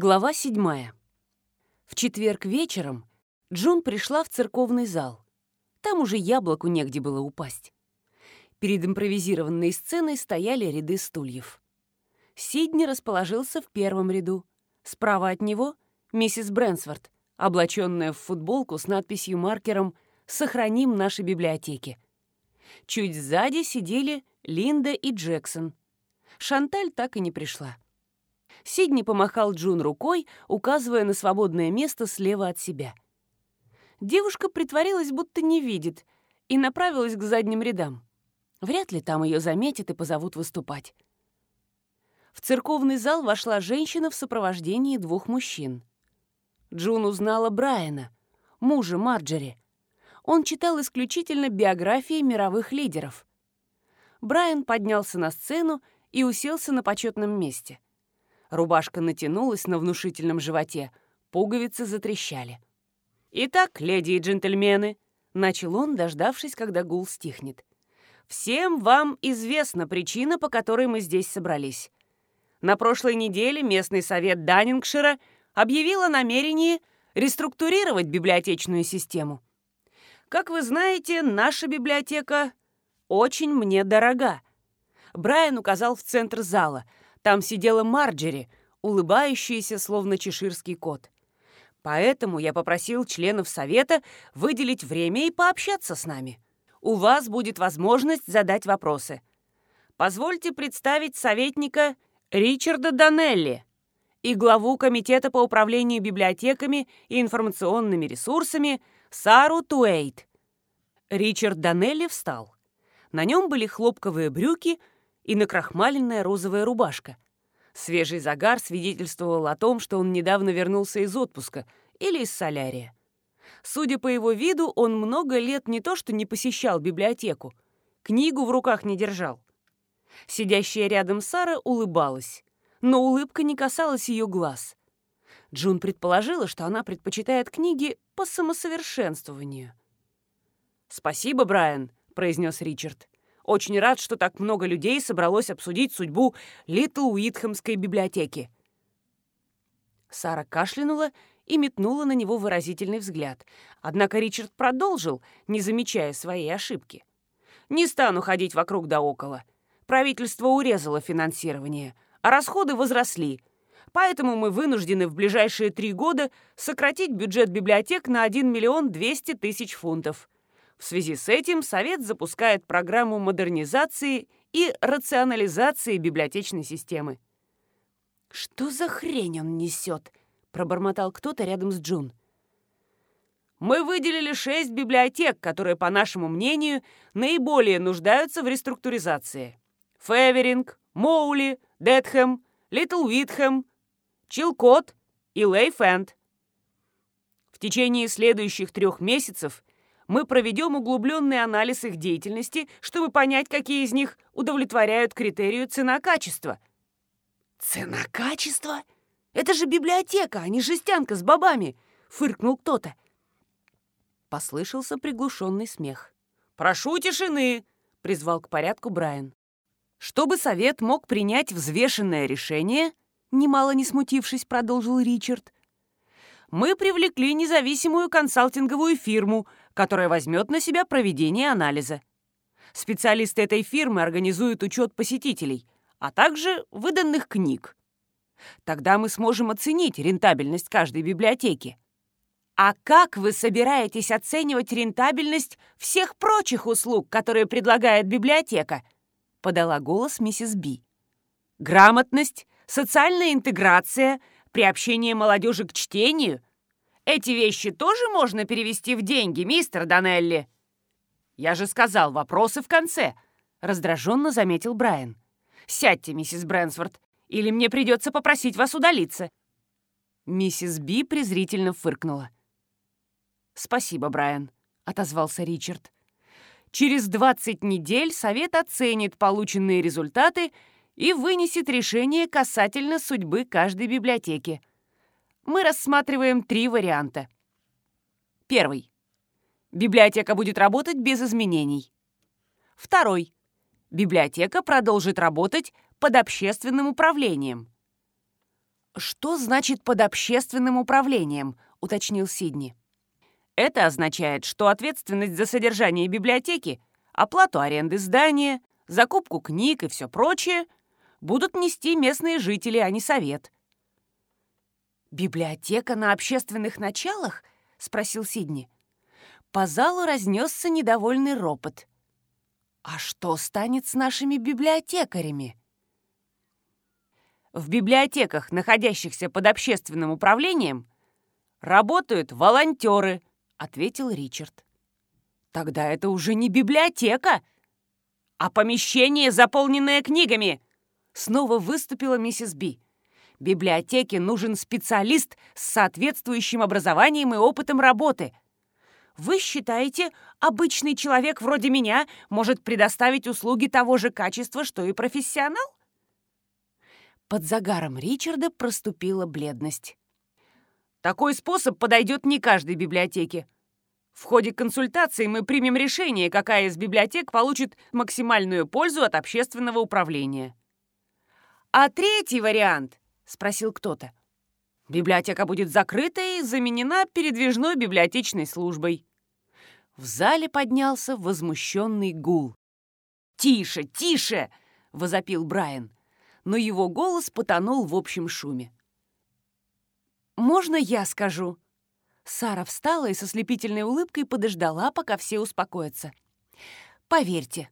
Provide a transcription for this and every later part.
Глава седьмая. В четверг вечером Джун пришла в церковный зал. Там уже яблоку негде было упасть. Перед импровизированной сценой стояли ряды стульев. Сидни расположился в первом ряду. Справа от него — миссис Брэнсворт, облаченная в футболку с надписью маркером «Сохраним наши библиотеки». Чуть сзади сидели Линда и Джексон. Шанталь так и не пришла. Сидни помахал Джун рукой, указывая на свободное место слева от себя. Девушка притворилась, будто не видит, и направилась к задним рядам. Вряд ли там ее заметят и позовут выступать. В церковный зал вошла женщина в сопровождении двух мужчин. Джун узнала Брайана, мужа Марджери. Он читал исключительно биографии мировых лидеров. Брайан поднялся на сцену и уселся на почетном месте — Рубашка натянулась на внушительном животе, пуговицы затрещали. «Итак, леди и джентльмены», — начал он, дождавшись, когда гул стихнет. «Всем вам известна причина, по которой мы здесь собрались. На прошлой неделе местный совет Даннингшира объявил о намерении реструктурировать библиотечную систему. Как вы знаете, наша библиотека очень мне дорога. Брайан указал в центр зала — там сидела Марджери, улыбающаяся, словно чеширский кот. Поэтому я попросил членов совета выделить время и пообщаться с нами. У вас будет возможность задать вопросы. Позвольте представить советника Ричарда Данелли и главу Комитета по управлению библиотеками и информационными ресурсами Сару Туэйт. Ричард Данелли встал. На нем были хлопковые брюки – и накрахмаленная розовая рубашка. Свежий загар свидетельствовал о том, что он недавно вернулся из отпуска или из солярия. Судя по его виду, он много лет не то что не посещал библиотеку, книгу в руках не держал. Сидящая рядом Сара улыбалась, но улыбка не касалась ее глаз. Джун предположила, что она предпочитает книги по самосовершенствованию. «Спасибо, Брайан», — произнес Ричард. Очень рад, что так много людей собралось обсудить судьбу Литл Уитхэмской библиотеки». Сара кашлянула и метнула на него выразительный взгляд. Однако Ричард продолжил, не замечая своей ошибки. «Не стану ходить вокруг да около. Правительство урезало финансирование, а расходы возросли. Поэтому мы вынуждены в ближайшие три года сократить бюджет библиотек на 1 миллион 200 тысяч фунтов. В связи с этим Совет запускает программу модернизации и рационализации библиотечной системы. «Что за хрень он несет?» — пробормотал кто-то рядом с Джун. «Мы выделили шесть библиотек, которые, по нашему мнению, наиболее нуждаются в реструктуризации. Феверинг, Моули, Детхэм, Литл Уитхэм, Чилкот и Лейфенд. В течение следующих трех месяцев мы проведем углубленный анализ их деятельности, чтобы понять, какие из них удовлетворяют критерию цена-качество. «Цена-качество? Это же библиотека, а не жестянка с бобами!» — фыркнул кто-то. Послышался приглушенный смех. «Прошу тишины!» — призвал к порядку Брайан. Чтобы совет мог принять взвешенное решение, немало не смутившись, продолжил Ричард, мы привлекли независимую консалтинговую фирму, которая возьмет на себя проведение анализа. Специалисты этой фирмы организуют учет посетителей, а также выданных книг. Тогда мы сможем оценить рентабельность каждой библиотеки. А как вы собираетесь оценивать рентабельность всех прочих услуг, которые предлагает библиотека? Подала голос миссис Би. Грамотность, социальная интеграция — приобщение молодежи к чтению. Эти вещи тоже можно перевести в деньги, мистер Данелли. Я же сказал, вопросы в конце, раздраженно заметил Брайан. Сядьте, миссис Брэнсворт, или мне придется попросить вас удалиться. Миссис Би презрительно фыркнула. «Спасибо, Брайан», — отозвался Ричард. «Через 20 недель совет оценит полученные результаты и вынесет решение касательно судьбы каждой библиотеки. Мы рассматриваем три варианта. Первый. Библиотека будет работать без изменений. Второй. Библиотека продолжит работать под общественным управлением. «Что значит под общественным управлением?» — уточнил Сидни. «Это означает, что ответственность за содержание библиотеки, оплату аренды здания, закупку книг и все прочее будут нести местные жители, а не совет». «Библиотека на общественных началах?» — спросил Сидни. По залу разнесся недовольный ропот. «А что станет с нашими библиотекарями?» В библиотеках, находящихся под общественным управлением, работают волонтеры, ответил Ричард. Тогда это уже не библиотека, а помещение, заполненное книгами. Снова выступила миссис Би. Библиотеке нужен специалист с соответствующим образованием и опытом работы. Вы считаете, обычный человек вроде меня может предоставить услуги того же качества, что и профессионал? Под загаром Ричарда проступила бледность. «Такой способ подойдет не каждой библиотеке. В ходе консультации мы примем решение, какая из библиотек получит максимальную пользу от общественного управления». «А третий вариант?» — спросил кто-то. «Библиотека будет закрыта и заменена передвижной библиотечной службой». В зале поднялся возмущенный гул. «Тише, тише!» — возопил Брайан но его голос потонул в общем шуме. «Можно я скажу?» Сара встала и со слепительной улыбкой подождала, пока все успокоятся. «Поверьте,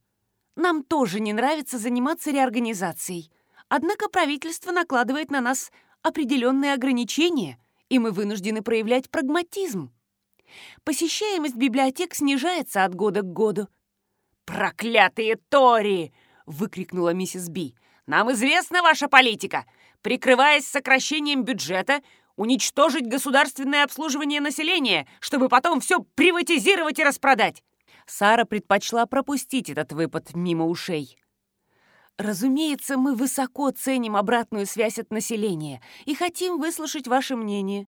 нам тоже не нравится заниматься реорганизацией. Однако правительство накладывает на нас определенные ограничения, и мы вынуждены проявлять прагматизм. Посещаемость библиотек снижается от года к году». «Проклятые Тори!» — выкрикнула миссис Би. Нам известна ваша политика. Прикрываясь сокращением бюджета, уничтожить государственное обслуживание населения, чтобы потом все приватизировать и распродать. Сара предпочла пропустить этот выпад мимо ушей. Разумеется, мы высоко ценим обратную связь от населения и хотим выслушать ваше мнение.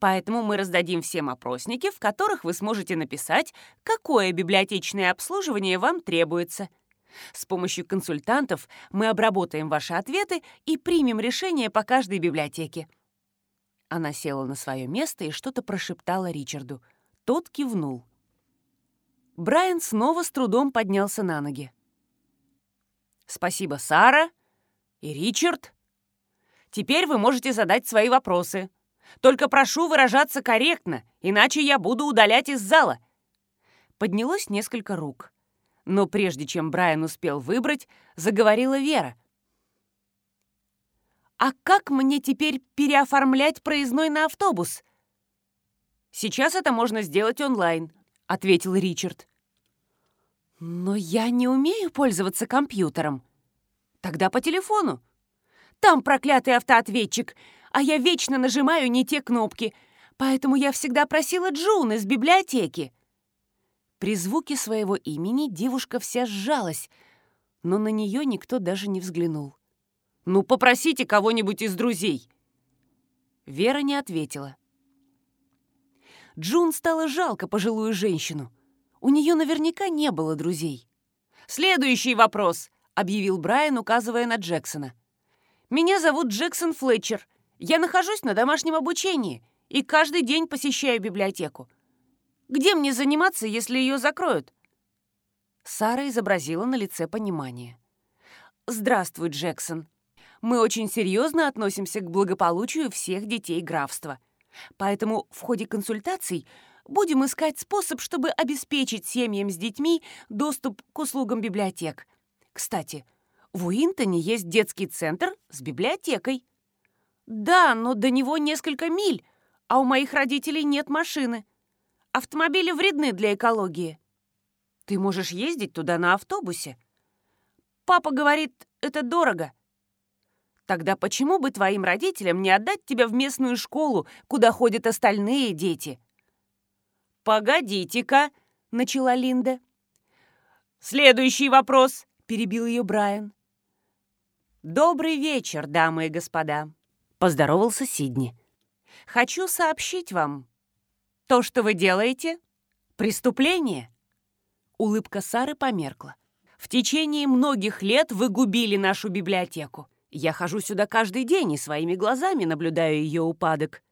Поэтому мы раздадим всем опросники, в которых вы сможете написать, какое библиотечное обслуживание вам требуется. С помощью консультантов мы обработаем ваши ответы и примем решение по каждой библиотеке». Она села на свое место и что-то прошептала Ричарду. Тот кивнул. Брайан снова с трудом поднялся на ноги. «Спасибо, Сара и Ричард. Теперь вы можете задать свои вопросы. Только прошу выражаться корректно, иначе я буду удалять из зала». Поднялось несколько рук. Но прежде чем Брайан успел выбрать, заговорила Вера. «А как мне теперь переоформлять проездной на автобус?» «Сейчас это можно сделать онлайн», — ответил Ричард. «Но я не умею пользоваться компьютером». «Тогда по телефону». «Там проклятый автоответчик, а я вечно нажимаю не те кнопки, поэтому я всегда просила Джун из библиотеки». При звуке своего имени девушка вся сжалась, но на нее никто даже не взглянул. «Ну, попросите кого-нибудь из друзей!» Вера не ответила. Джун стало жалко пожилую женщину. У нее наверняка не было друзей. «Следующий вопрос!» — объявил Брайан, указывая на Джексона. «Меня зовут Джексон Флетчер. Я нахожусь на домашнем обучении и каждый день посещаю библиотеку. Где мне заниматься, если ее закроют?» Сара изобразила на лице понимание. «Здравствуй, Джексон. Мы очень серьезно относимся к благополучию всех детей графства. Поэтому в ходе консультаций будем искать способ, чтобы обеспечить семьям с детьми доступ к услугам библиотек. Кстати, в Уинтоне есть детский центр с библиотекой. Да, но до него несколько миль, а у моих родителей нет машины. Автомобили вредны для экологии. Ты можешь ездить туда на автобусе. Папа говорит, это дорого. Тогда почему бы твоим родителям не отдать тебя в местную школу, куда ходят остальные дети? Погодите-ка, начала Линда. Следующий вопрос, перебил ее Брайан. Добрый вечер, дамы и господа, поздоровался Сидни. Хочу сообщить вам, то, что вы делаете, преступление. Улыбка Сары померкла. В течение многих лет вы губили нашу библиотеку. Я хожу сюда каждый день и своими глазами наблюдаю ее упадок.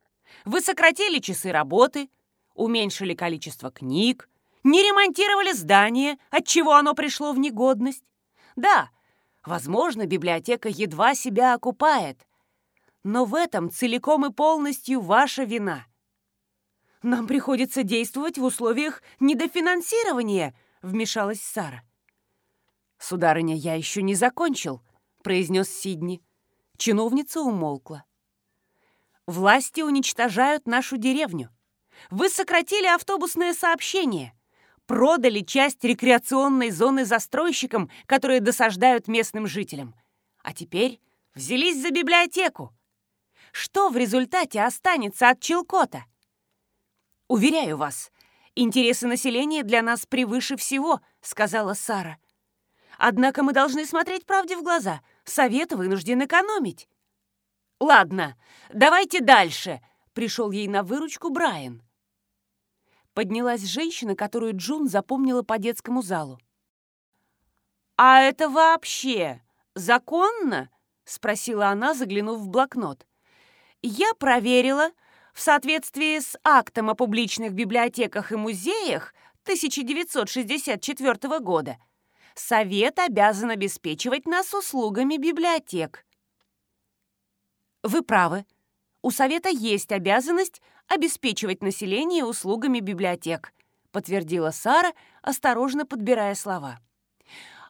Вы сократили часы работы, уменьшили количество книг, не ремонтировали здание, отчего оно пришло в негодность. Да, возможно, библиотека едва себя окупает, но в этом целиком и полностью ваша вина. Нам приходится действовать в условиях недофинансирования, вмешалась Сара. Сударыня, я еще не закончил, произнес Сидни. Чиновница умолкла. Власти уничтожают нашу деревню. Вы сократили автобусное сообщение, продали часть рекреационной зоны застройщикам, которые досаждают местным жителям. А теперь взялись за библиотеку. Что в результате останется от Челкота? Уверяю вас, интересы населения для нас превыше всего, сказала Сара. Однако мы должны смотреть правде в глаза. Совет вынужден экономить. Ладно, давайте дальше, пришел ей на выручку Брайан поднялась женщина, которую Джун запомнила по детскому залу. «А это вообще законно?» — спросила она, заглянув в блокнот. «Я проверила. В соответствии с актом о публичных библиотеках и музеях 1964 года Совет обязан обеспечивать нас услугами библиотек». «Вы правы. У Совета есть обязанность обеспечивать население услугами библиотек», подтвердила Сара, осторожно подбирая слова.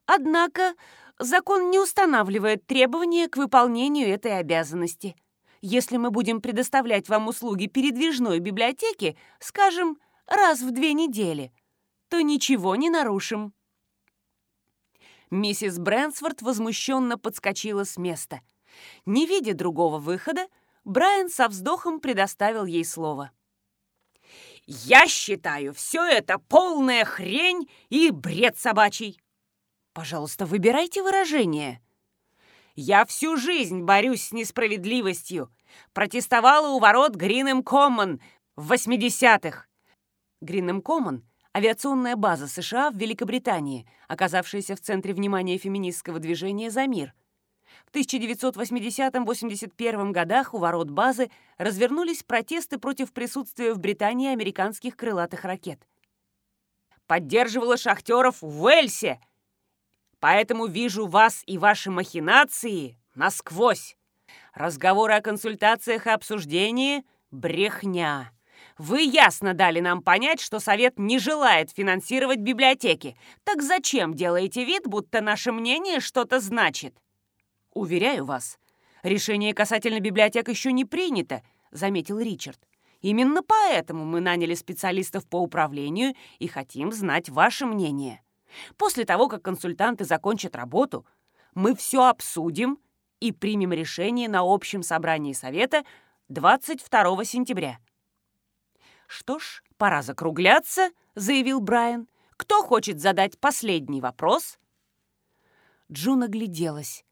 «Однако закон не устанавливает требования к выполнению этой обязанности. Если мы будем предоставлять вам услуги передвижной библиотеки, скажем, раз в две недели, то ничего не нарушим». Миссис Брэнсфорд возмущенно подскочила с места. Не видя другого выхода, Брайан со вздохом предоставил ей слово. «Я считаю, все это полная хрень и бред собачий!» «Пожалуйста, выбирайте выражение». «Я всю жизнь борюсь с несправедливостью. Протестовала у ворот Гринем Коммон в 80-х». Гринем Коммон — авиационная база США в Великобритании, оказавшаяся в центре внимания феминистского движения «За мир», в 1980-81 годах у ворот базы развернулись протесты против присутствия в Британии американских крылатых ракет. Поддерживала шахтеров в Уэльсе. Поэтому вижу вас и ваши махинации насквозь. Разговоры о консультациях и обсуждении — брехня. Вы ясно дали нам понять, что Совет не желает финансировать библиотеки. Так зачем делаете вид, будто наше мнение что-то значит? «Уверяю вас, решение касательно библиотек еще не принято», — заметил Ричард. «Именно поэтому мы наняли специалистов по управлению и хотим знать ваше мнение. После того, как консультанты закончат работу, мы все обсудим и примем решение на общем собрании Совета 22 сентября». «Что ж, пора закругляться», — заявил Брайан. «Кто хочет задать последний вопрос?» Джун огляделась.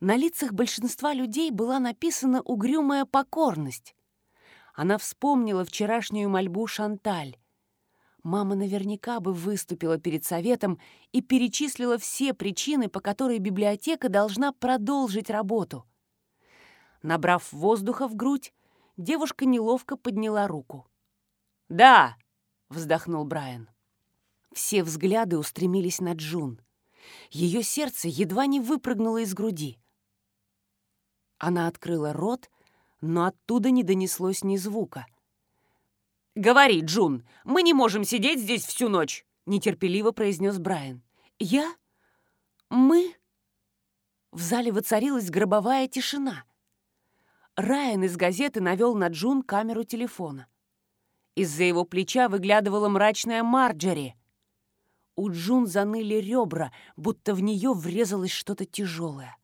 На лицах большинства людей была написана угрюмая покорность. Она вспомнила вчерашнюю мольбу Шанталь. Мама наверняка бы выступила перед советом и перечислила все причины, по которой библиотека должна продолжить работу. Набрав воздуха в грудь, девушка неловко подняла руку. «Да!» — вздохнул Брайан. Все взгляды устремились на Джун. Ее сердце едва не выпрыгнуло из груди. Она открыла рот, но оттуда не донеслось ни звука. «Говори, Джун, мы не можем сидеть здесь всю ночь!» — нетерпеливо произнес Брайан. «Я? Мы?» В зале воцарилась гробовая тишина. Райан из газеты навел на Джун камеру телефона. Из-за его плеча выглядывала мрачная Марджери. У Джун заныли ребра, будто в нее врезалось что-то тяжелое.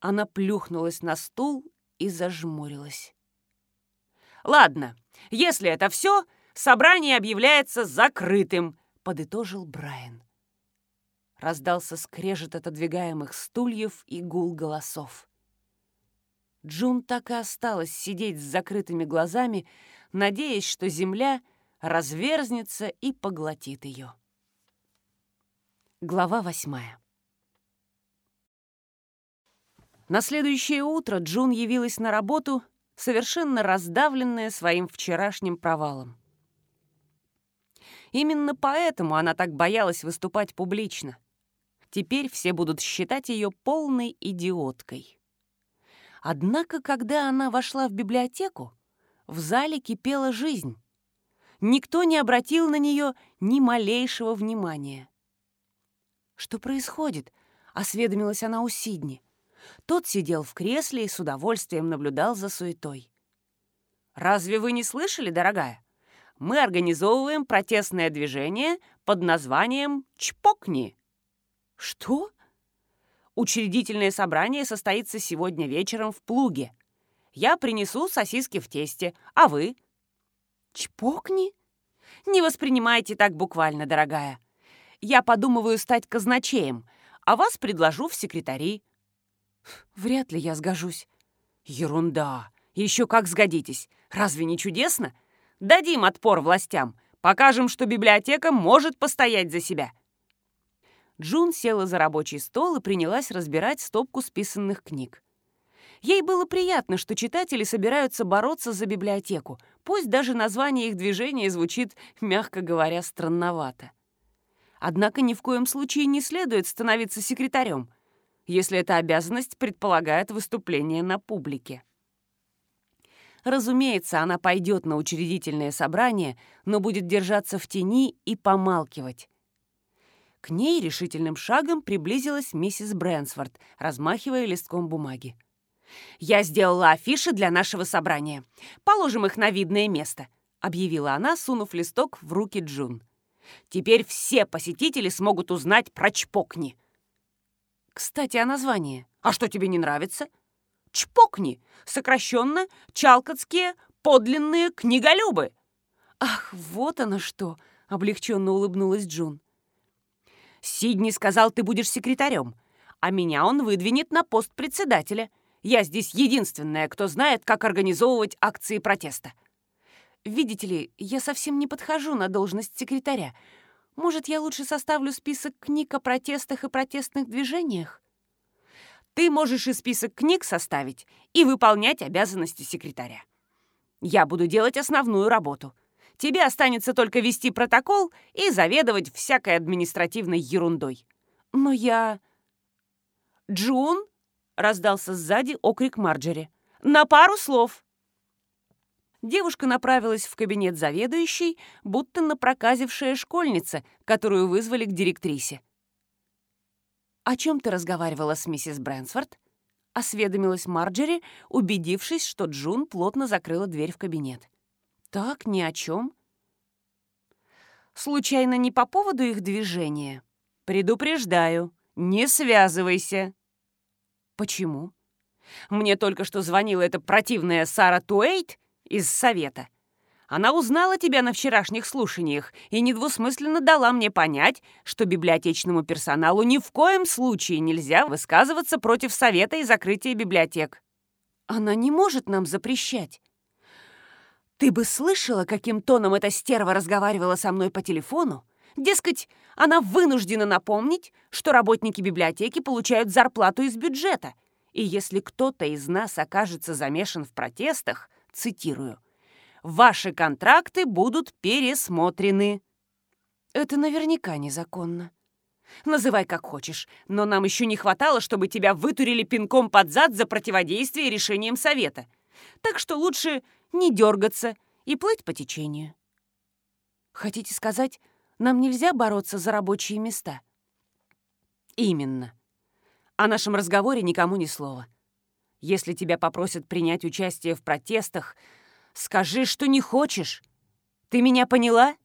Она плюхнулась на стул и зажмурилась. «Ладно, если это все, собрание объявляется закрытым», — подытожил Брайан. Раздался скрежет отодвигаемых стульев и гул голосов. Джун так и осталась сидеть с закрытыми глазами, надеясь, что земля разверзнется и поглотит ее. Глава восьмая. На следующее утро Джун явилась на работу, совершенно раздавленная своим вчерашним провалом. Именно поэтому она так боялась выступать публично. Теперь все будут считать ее полной идиоткой. Однако, когда она вошла в библиотеку, в зале кипела жизнь. Никто не обратил на нее ни малейшего внимания. «Что происходит?» — осведомилась она у Сидни. Тот сидел в кресле и с удовольствием наблюдал за суетой. «Разве вы не слышали, дорогая? Мы организовываем протестное движение под названием «Чпокни». «Что?» Учредительное собрание состоится сегодня вечером в Плуге. Я принесу сосиски в тесте, а вы? Чпокни? Не воспринимайте так буквально, дорогая. Я подумываю стать казначеем, а вас предложу в секретари. Вряд ли я сгожусь. Ерунда. Еще как сгодитесь. Разве не чудесно? Дадим отпор властям. Покажем, что библиотека может постоять за себя. Джун села за рабочий стол и принялась разбирать стопку списанных книг. Ей было приятно, что читатели собираются бороться за библиотеку, пусть даже название их движения звучит, мягко говоря, странновато. Однако ни в коем случае не следует становиться секретарем, если эта обязанность предполагает выступление на публике. Разумеется, она пойдет на учредительное собрание, но будет держаться в тени и помалкивать. К ней решительным шагом приблизилась миссис Брэнсфорд, размахивая листком бумаги. «Я сделала афиши для нашего собрания. Положим их на видное место», — объявила она, сунув листок в руки Джун. «Теперь все посетители смогут узнать про Чпокни». «Кстати, о названии. А что тебе не нравится?» «Чпокни. Сокращенно Чалкотские подлинные книголюбы». «Ах, вот оно что!» — облегченно улыбнулась Джун. «Сидни сказал, ты будешь секретарем, а меня он выдвинет на пост председателя. Я здесь единственная, кто знает, как организовывать акции протеста. Видите ли, я совсем не подхожу на должность секретаря. Может, я лучше составлю список книг о протестах и протестных движениях? Ты можешь и список книг составить, и выполнять обязанности секретаря. Я буду делать основную работу. Тебе останется только вести протокол и заведовать всякой административной ерундой. Но я... Джун раздался сзади окрик Марджери. «На пару слов!» Девушка направилась в кабинет заведующей, будто напроказившая школьница, которую вызвали к директрисе. «О чем ты разговаривала с миссис Брэнсфорд?» — осведомилась Марджери, убедившись, что Джун плотно закрыла дверь в кабинет. «Так, ни о чем». «Случайно не по поводу их движения?» «Предупреждаю, не связывайся!» Почему? Мне только что звонила эта противная Сара Туэйт из совета. Она узнала тебя на вчерашних слушаниях и недвусмысленно дала мне понять, что библиотечному персоналу ни в коем случае нельзя высказываться против совета и закрытия библиотек. Она не может нам запрещать. Ты бы слышала, каким тоном эта стерва разговаривала со мной по телефону? Дескать, она вынуждена напомнить, что работники библиотеки получают зарплату из бюджета. И если кто-то из нас окажется замешан в протестах, цитирую, «Ваши контракты будут пересмотрены». Это наверняка незаконно. Называй как хочешь, но нам еще не хватало, чтобы тебя вытурили пинком под зад за противодействие решениям совета. Так что лучше не дергаться и плыть по течению. Хотите сказать, нам нельзя бороться за рабочие места. Именно. О нашем разговоре никому ни слова. Если тебя попросят принять участие в протестах, скажи, что не хочешь. Ты меня поняла?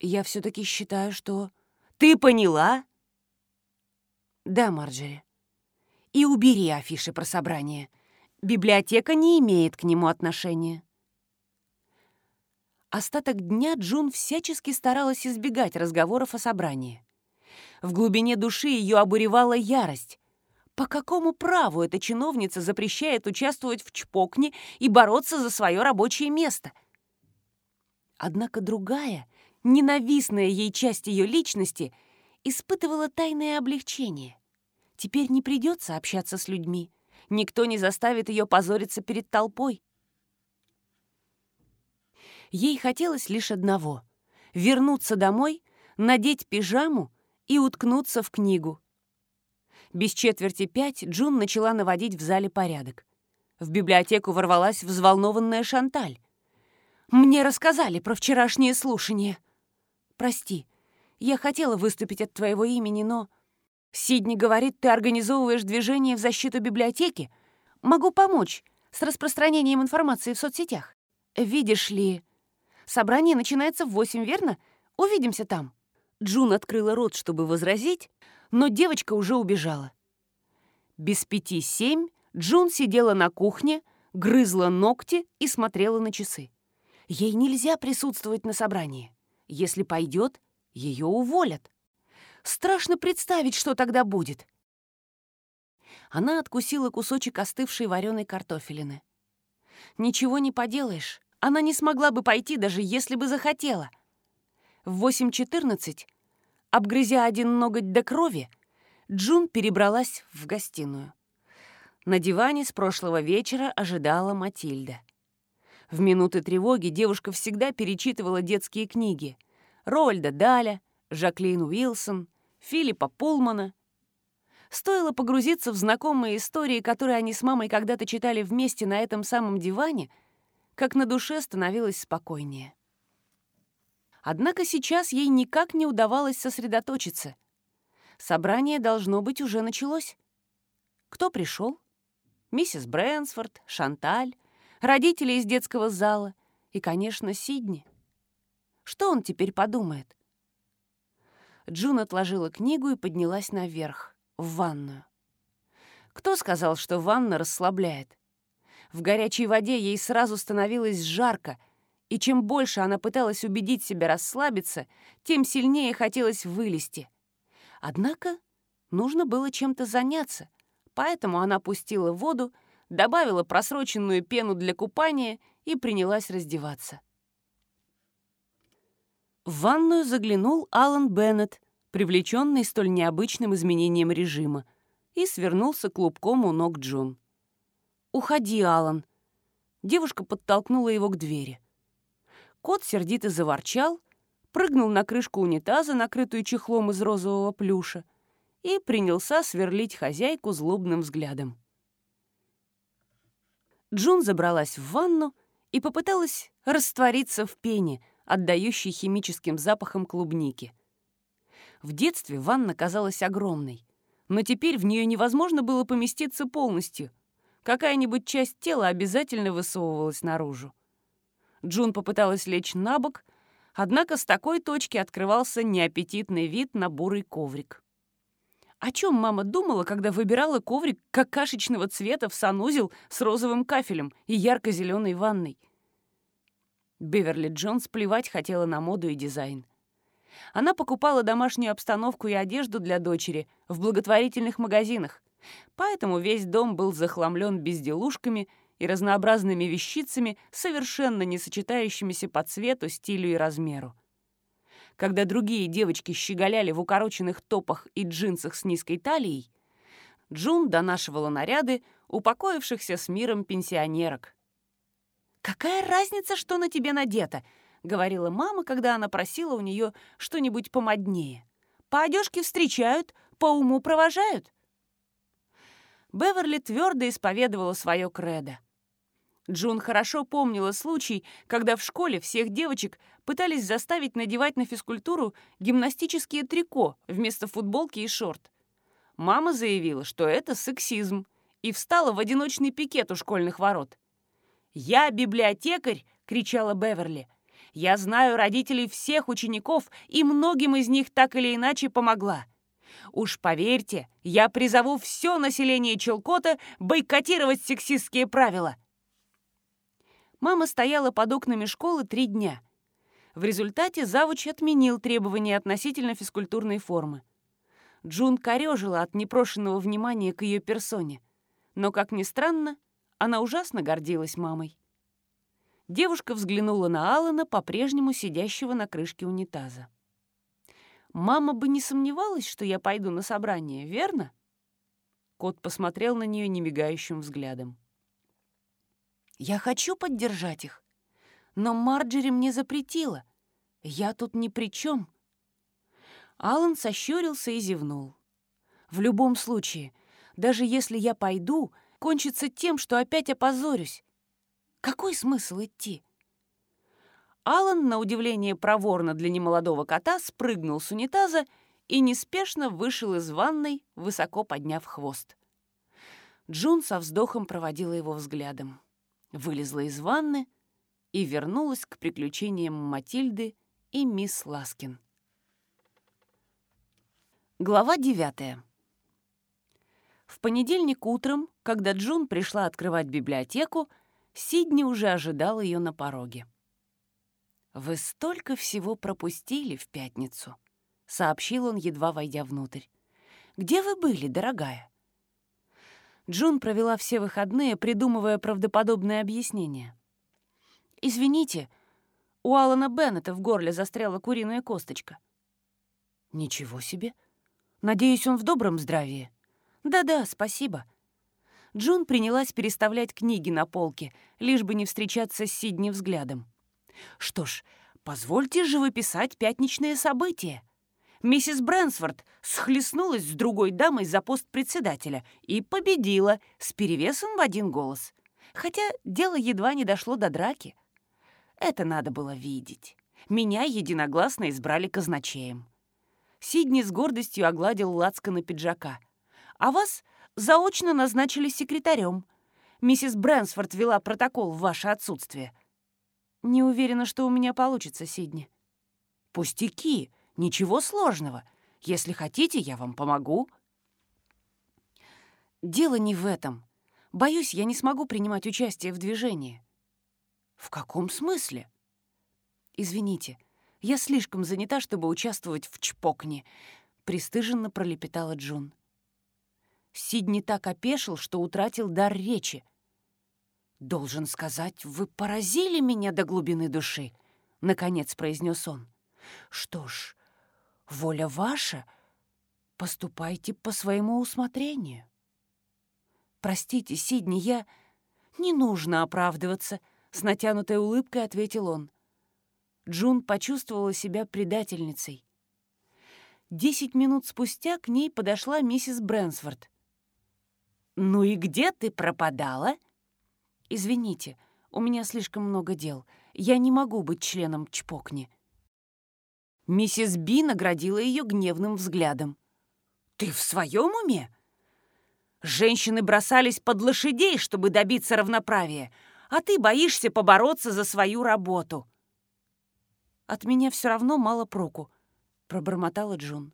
Я все-таки считаю, что... Ты поняла? Да, Марджери. И убери афиши про собрание. Библиотека не имеет к нему отношения. Остаток дня Джун всячески старалась избегать разговоров о собрании. В глубине души ее обуревала ярость. По какому праву эта чиновница запрещает участвовать в чпокне и бороться за свое рабочее место? Однако другая, ненавистная ей часть ее личности, испытывала тайное облегчение. Теперь не придется общаться с людьми. Никто не заставит ее позориться перед толпой. Ей хотелось лишь одного — вернуться домой, надеть пижаму и уткнуться в книгу. Без четверти пять Джун начала наводить в зале порядок. В библиотеку ворвалась взволнованная Шанталь. «Мне рассказали про вчерашнее слушание. Прости, я хотела выступить от твоего имени, но...» «Сидни говорит, ты организовываешь движение в защиту библиотеки. Могу помочь с распространением информации в соцсетях. Видишь ли, собрание начинается в восемь, верно? Увидимся там». Джун открыла рот, чтобы возразить, но девочка уже убежала. Без пяти семь Джун сидела на кухне, грызла ногти и смотрела на часы. Ей нельзя присутствовать на собрании. Если пойдет, ее уволят. Страшно представить, что тогда будет. Она откусила кусочек остывшей вареной картофелины. Ничего не поделаешь. Она не смогла бы пойти, даже если бы захотела. В 8.14, обгрызя один ноготь до крови, Джун перебралась в гостиную. На диване с прошлого вечера ожидала Матильда. В минуты тревоги девушка всегда перечитывала детские книги. Рольда Даля, Жаклин Уилсон, Филиппа Пулмана. Стоило погрузиться в знакомые истории, которые они с мамой когда-то читали вместе на этом самом диване, как на душе становилось спокойнее. Однако сейчас ей никак не удавалось сосредоточиться. Собрание, должно быть, уже началось. Кто пришел? миссис Брэнсфорд, Шанталь, родители из детского зала и, конечно, Сидни. Что он теперь подумает? Джун отложила книгу и поднялась наверх, в ванную. Кто сказал, что ванна расслабляет? В горячей воде ей сразу становилось жарко, и чем больше она пыталась убедить себя расслабиться, тем сильнее хотелось вылезти. Однако нужно было чем-то заняться, Поэтому она пустила воду, добавила просроченную пену для купания и принялась раздеваться. В ванную заглянул Алан Беннет, привлеченный столь необычным изменением режима, и свернулся клубком у ног Джун. «Уходи, Алан!» Девушка подтолкнула его к двери. Кот сердито заворчал, прыгнул на крышку унитаза, накрытую чехлом из розового плюша, и принялся сверлить хозяйку злобным взглядом. Джун забралась в ванну и попыталась раствориться в пене, отдающей химическим запахом клубники. В детстве ванна казалась огромной, но теперь в нее невозможно было поместиться полностью. Какая-нибудь часть тела обязательно высовывалась наружу. Джун попыталась лечь на бок, однако с такой точки открывался неаппетитный вид на бурый коврик. О чем мама думала, когда выбирала коврик какашечного цвета в санузел с розовым кафелем и ярко-зеленой ванной? Беверли Джонс плевать хотела на моду и дизайн. Она покупала домашнюю обстановку и одежду для дочери в благотворительных магазинах, поэтому весь дом был захламлен безделушками и разнообразными вещицами, совершенно не сочетающимися по цвету, стилю и размеру когда другие девочки щеголяли в укороченных топах и джинсах с низкой талией, Джун донашивала наряды упокоившихся с миром пенсионерок. «Какая разница, что на тебе надето?» — говорила мама, когда она просила у нее что-нибудь помоднее. «По одежке встречают, по уму провожают». Беверли твердо исповедовала свое кредо. Джун хорошо помнила случай, когда в школе всех девочек пытались заставить надевать на физкультуру гимнастические трико вместо футболки и шорт. Мама заявила, что это сексизм, и встала в одиночный пикет у школьных ворот. «Я библиотекарь!» — кричала Беверли. «Я знаю родителей всех учеников, и многим из них так или иначе помогла. Уж поверьте, я призову все население Челкота бойкотировать сексистские правила». Мама стояла под окнами школы три дня. В результате завуч отменил требования относительно физкультурной формы. Джун корежила от непрошенного внимания к ее персоне. Но, как ни странно, она ужасно гордилась мамой. Девушка взглянула на Алана, по-прежнему сидящего на крышке унитаза. «Мама бы не сомневалась, что я пойду на собрание, верно?» Кот посмотрел на нее немигающим взглядом. «Я хочу поддержать их, но Марджери мне запретила. Я тут ни при чем». Алан сощурился и зевнул. «В любом случае, даже если я пойду, кончится тем, что опять опозорюсь. Какой смысл идти?» Алан, на удивление проворно для немолодого кота, спрыгнул с унитаза и неспешно вышел из ванной, высоко подняв хвост. Джун со вздохом проводила его взглядом. Вылезла из ванны и вернулась к приключениям Матильды и мисс Ласкин. Глава девятая. В понедельник утром, когда Джун пришла открывать библиотеку, Сидни уже ожидал ее на пороге. «Вы столько всего пропустили в пятницу», — сообщил он, едва войдя внутрь. «Где вы были, дорогая?» Джун провела все выходные, придумывая правдоподобное объяснение. «Извините, у Алана Беннета в горле застряла куриная косточка». «Ничего себе! Надеюсь, он в добром здравии?» «Да-да, спасибо». Джун принялась переставлять книги на полке, лишь бы не встречаться с Сидни взглядом. «Что ж, позвольте же выписать пятничные события». Миссис Брэнсфорд схлестнулась с другой дамой за пост председателя и победила с перевесом в один голос. Хотя дело едва не дошло до драки. Это надо было видеть. Меня единогласно избрали казначеем. Сидни с гордостью огладил лацкана пиджака. «А вас заочно назначили секретарем. Миссис Брэнсфорд вела протокол в ваше отсутствие». «Не уверена, что у меня получится, Сидни». «Пустяки!» Ничего сложного. Если хотите, я вам помогу». «Дело не в этом. Боюсь, я не смогу принимать участие в движении». «В каком смысле?» «Извините, я слишком занята, чтобы участвовать в чпокне», — пристыженно пролепетала Джун. Сидни так опешил, что утратил дар речи. «Должен сказать, вы поразили меня до глубины души», — наконец произнес он. «Что ж, Воля ваша, поступайте по своему усмотрению. Простите, Сидни, я... Не нужно оправдываться, с натянутой улыбкой ответил он. Джун почувствовала себя предательницей. Десять минут спустя к ней подошла миссис Брэнсфорд. «Ну и где ты пропадала?» «Извините, у меня слишком много дел. Я не могу быть членом Чпокни», Миссис Би наградила ее гневным взглядом. «Ты в своем уме? Женщины бросались под лошадей, чтобы добиться равноправия, а ты боишься побороться за свою работу». «От меня все равно мало проку», — пробормотала Джун.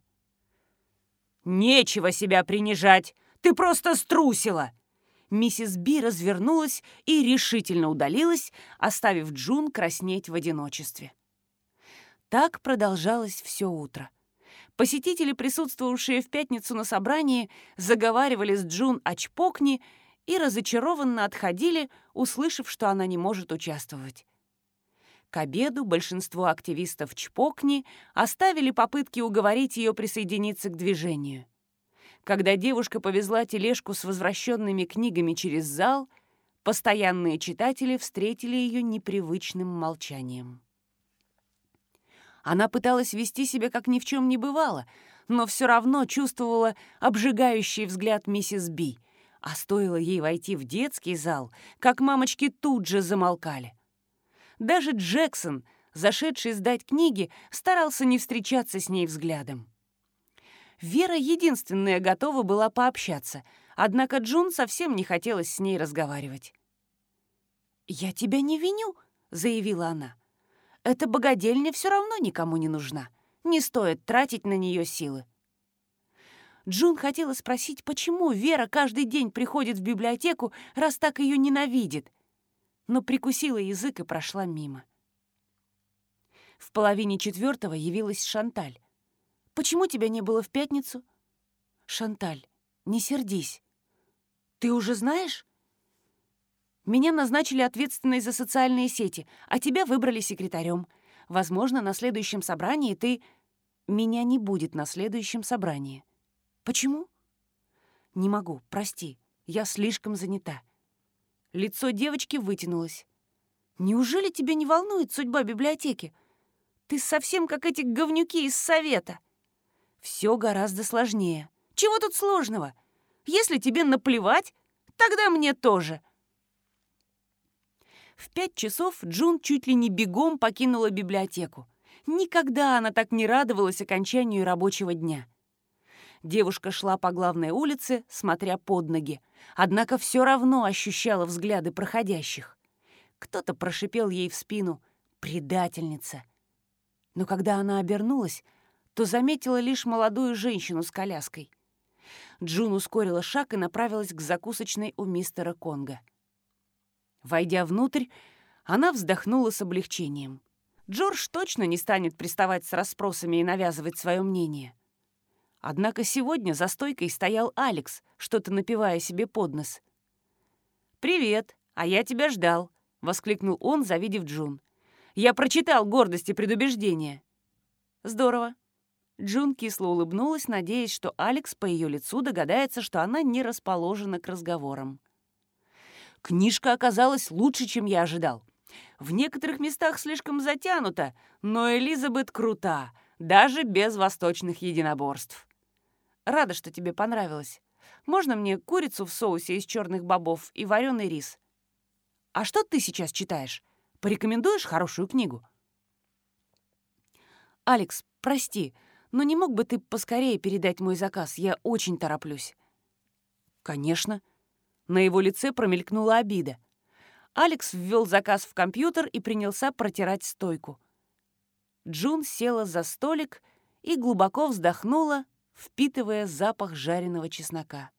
«Нечего себя принижать! Ты просто струсила!» Миссис Би развернулась и решительно удалилась, оставив Джун краснеть в одиночестве. Так продолжалось все утро. Посетители, присутствовавшие в пятницу на собрании, заговаривали с Джун о чпокни и разочарованно отходили, услышав, что она не может участвовать. К обеду большинство активистов Чпокни оставили попытки уговорить ее присоединиться к движению. Когда девушка повезла тележку с возвращенными книгами через зал, постоянные читатели встретили ее непривычным молчанием. Она пыталась вести себя, как ни в чем не бывало, но все равно чувствовала обжигающий взгляд миссис Би. А стоило ей войти в детский зал, как мамочки тут же замолкали. Даже Джексон, зашедший сдать книги, старался не встречаться с ней взглядом. Вера единственная готова была пообщаться, однако Джун совсем не хотелось с ней разговаривать. «Я тебя не виню», — заявила она. Эта богадельня все равно никому не нужна. Не стоит тратить на нее силы. Джун хотела спросить, почему Вера каждый день приходит в библиотеку, раз так ее ненавидит, но прикусила язык и прошла мимо. В половине четвертого явилась Шанталь. «Почему тебя не было в пятницу?» «Шанталь, не сердись. Ты уже знаешь?» Меня назначили ответственной за социальные сети, а тебя выбрали секретарем. Возможно, на следующем собрании ты... Меня не будет на следующем собрании. Почему? «Не могу, прости, я слишком занята». Лицо девочки вытянулось. «Неужели тебя не волнует судьба библиотеки? Ты совсем как эти говнюки из совета». «Все гораздо сложнее. Чего тут сложного? Если тебе наплевать, тогда мне тоже». В пять часов Джун чуть ли не бегом покинула библиотеку. Никогда она так не радовалась окончанию рабочего дня. Девушка шла по главной улице, смотря под ноги, однако все равно ощущала взгляды проходящих. Кто-то прошипел ей в спину «предательница». Но когда она обернулась, то заметила лишь молодую женщину с коляской. Джун ускорила шаг и направилась к закусочной у мистера Конга. Войдя внутрь, она вздохнула с облегчением. Джордж точно не станет приставать с расспросами и навязывать свое мнение. Однако сегодня за стойкой стоял Алекс, что-то напивая себе под нос. «Привет, а я тебя ждал», — воскликнул он, завидев Джун. «Я прочитал гордость и предубеждение». «Здорово». Джун кисло улыбнулась, надеясь, что Алекс по ее лицу догадается, что она не расположена к разговорам. Книжка оказалась лучше, чем я ожидал. В некоторых местах слишком затянута, но Элизабет крута, даже без восточных единоборств. Рада, что тебе понравилось. Можно мне курицу в соусе из черных бобов и вареный рис? А что ты сейчас читаешь? Порекомендуешь хорошую книгу? Алекс, прости, но не мог бы ты поскорее передать мой заказ? Я очень тороплюсь. Конечно. На его лице промелькнула обида. Алекс ввел заказ в компьютер и принялся протирать стойку. Джун села за столик и глубоко вздохнула, впитывая запах жареного чеснока.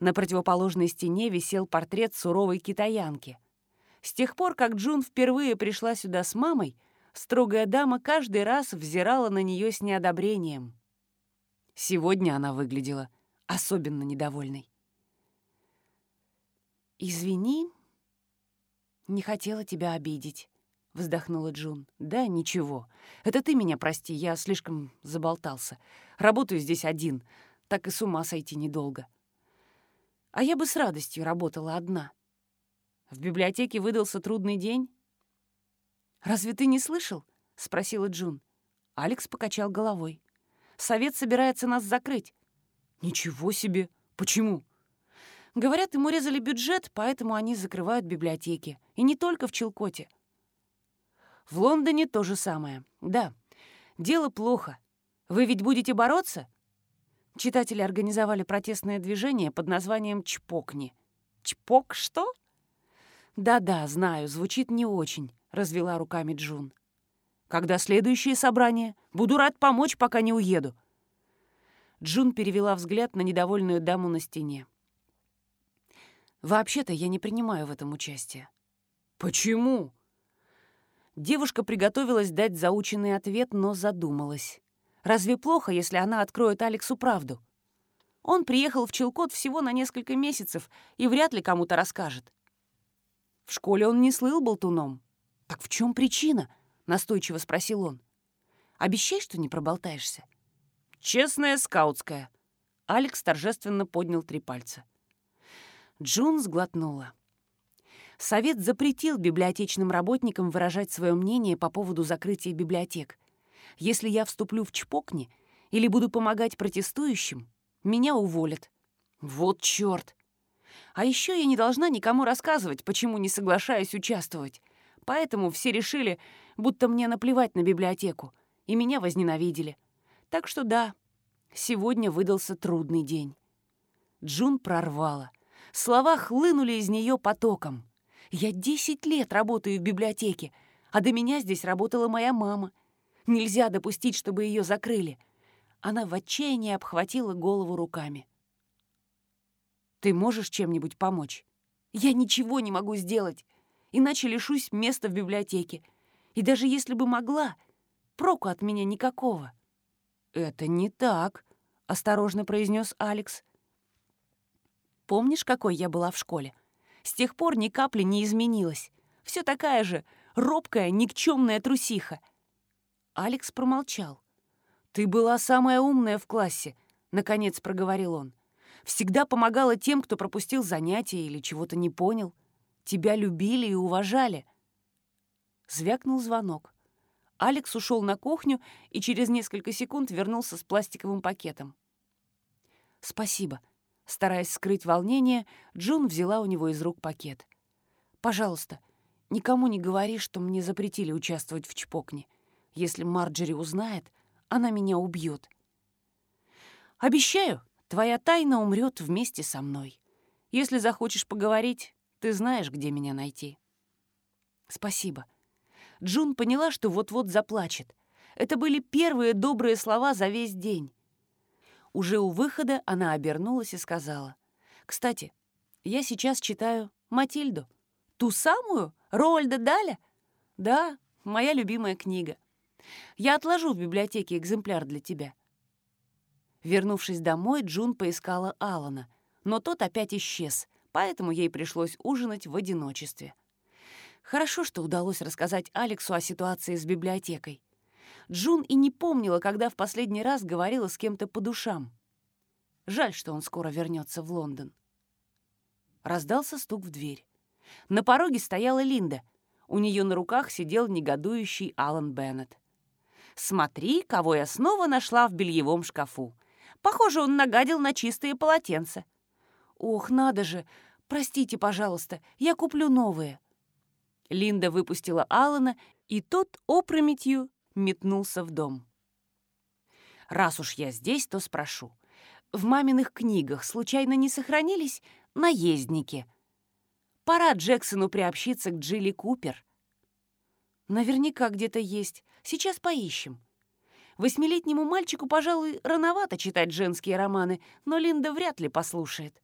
На противоположной стене висел портрет суровой китаянки. С тех пор, как Джун впервые пришла сюда с мамой, строгая дама каждый раз взирала на нее с неодобрением. Сегодня она выглядела особенно недовольной. «Извини, не хотела тебя обидеть», — вздохнула Джун. «Да, ничего. Это ты меня прости, я слишком заболтался. Работаю здесь один, так и с ума сойти недолго. А я бы с радостью работала одна. В библиотеке выдался трудный день». «Разве ты не слышал?» — спросила Джун. Алекс покачал головой. «Совет собирается нас закрыть». «Ничего себе! Почему?» Говорят, ему резали бюджет, поэтому они закрывают библиотеки. И не только в Челкоте. В Лондоне то же самое. Да, дело плохо. Вы ведь будете бороться? Читатели организовали протестное движение под названием «Чпокни». «Чпок что?» «Да-да, знаю, звучит не очень», — развела руками Джун. «Когда следующее собрание? Буду рад помочь, пока не уеду». Джун перевела взгляд на недовольную даму на стене. Вообще-то я не принимаю в этом участие. Почему? Девушка приготовилась дать заученный ответ, но задумалась. Разве плохо, если она откроет Алексу правду? Он приехал в Челкот всего на несколько месяцев и вряд ли кому-то расскажет. В школе он не слыл болтуном. «Так в чем причина?» — настойчиво спросил он. «Обещай, что не проболтаешься». «Честная скаутская». Алекс торжественно поднял три пальца. Джун сглотнула. Совет запретил библиотечным работникам выражать свое мнение по поводу закрытия библиотек. Если я вступлю в чпокни или буду помогать протестующим, меня уволят. Вот чёрт! А еще я не должна никому рассказывать, почему не соглашаюсь участвовать. Поэтому все решили, будто мне наплевать на библиотеку, и меня возненавидели. Так что да, сегодня выдался трудный день. Джун прорвала — Слова хлынули из нее потоком. «Я десять лет работаю в библиотеке, а до меня здесь работала моя мама. Нельзя допустить, чтобы ее закрыли». Она в отчаянии обхватила голову руками. «Ты можешь чем-нибудь помочь?» «Я ничего не могу сделать, иначе лишусь места в библиотеке. И даже если бы могла, проку от меня никакого». «Это не так», — осторожно произнес Алекс. Помнишь, какой я была в школе? С тех пор ни капли не изменилась. Все такая же робкая, никчемная трусиха. Алекс промолчал. «Ты была самая умная в классе», — наконец проговорил он. «Всегда помогала тем, кто пропустил занятия или чего-то не понял. Тебя любили и уважали». Звякнул звонок. Алекс ушел на кухню и через несколько секунд вернулся с пластиковым пакетом. «Спасибо». Стараясь скрыть волнение, Джун взяла у него из рук пакет. «Пожалуйста, никому не говори, что мне запретили участвовать в чпокне. Если Марджери узнает, она меня убьет. Обещаю, твоя тайна умрет вместе со мной. Если захочешь поговорить, ты знаешь, где меня найти. Спасибо. Джун поняла, что вот-вот заплачет. Это были первые добрые слова за весь день. Уже у выхода она обернулась и сказала. «Кстати, я сейчас читаю «Матильду». Ту самую? Роальда Даля? Да, моя любимая книга. Я отложу в библиотеке экземпляр для тебя». Вернувшись домой, Джун поискала Алана, но тот опять исчез, поэтому ей пришлось ужинать в одиночестве. Хорошо, что удалось рассказать Алексу о ситуации с библиотекой. Джун и не помнила, когда в последний раз говорила с кем-то по душам. Жаль, что он скоро вернется в Лондон. Раздался стук в дверь. На пороге стояла Линда. У нее на руках сидел негодующий Алан Беннет. «Смотри, кого я снова нашла в бельевом шкафу. Похоже, он нагадил на чистые полотенца». «Ох, надо же! Простите, пожалуйста, я куплю новые». Линда выпустила Алана, и тот опрометью метнулся в дом. «Раз уж я здесь, то спрошу. В маминых книгах случайно не сохранились наездники? Пора Джексону приобщиться к Джилли Купер». «Наверняка где-то есть. Сейчас поищем. Восьмилетнему мальчику, пожалуй, рановато читать женские романы, но Линда вряд ли послушает.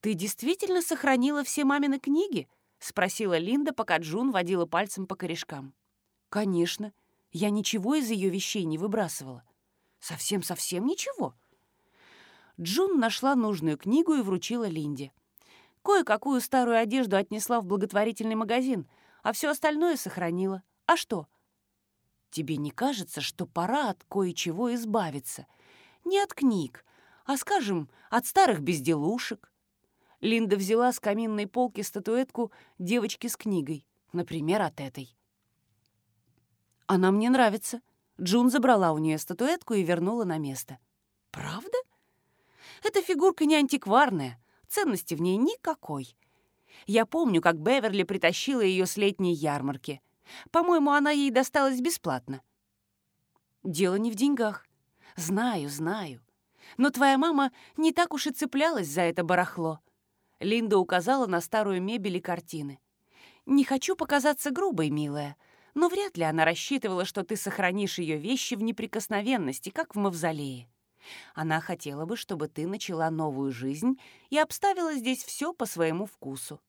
«Ты действительно сохранила все мамины книги?» — спросила Линда, пока Джун водила пальцем по корешкам. «Конечно. Я ничего из ее вещей не выбрасывала. Совсем-совсем ничего». Джун нашла нужную книгу и вручила Линде. Кое-какую старую одежду отнесла в благотворительный магазин, а все остальное сохранила. А что? Тебе не кажется, что пора от кое-чего избавиться? Не от книг, а, скажем, от старых безделушек. Линда взяла с каминной полки статуэтку девочки с книгой, например, от этой. Она мне нравится. Джун забрала у нее статуэтку и вернула на место. Правда? Эта фигурка не антикварная, ценности в ней никакой. Я помню, как Беверли притащила ее с летней ярмарки — по-моему, она ей досталась бесплатно. Дело не в деньгах. Знаю, знаю. Но твоя мама не так уж и цеплялась за это барахло. Линда указала на старую мебель и картины. Не хочу показаться грубой, милая, но вряд ли она рассчитывала, что ты сохранишь ее вещи в неприкосновенности, как в мавзолее. Она хотела бы, чтобы ты начала новую жизнь и обставила здесь все по своему вкусу.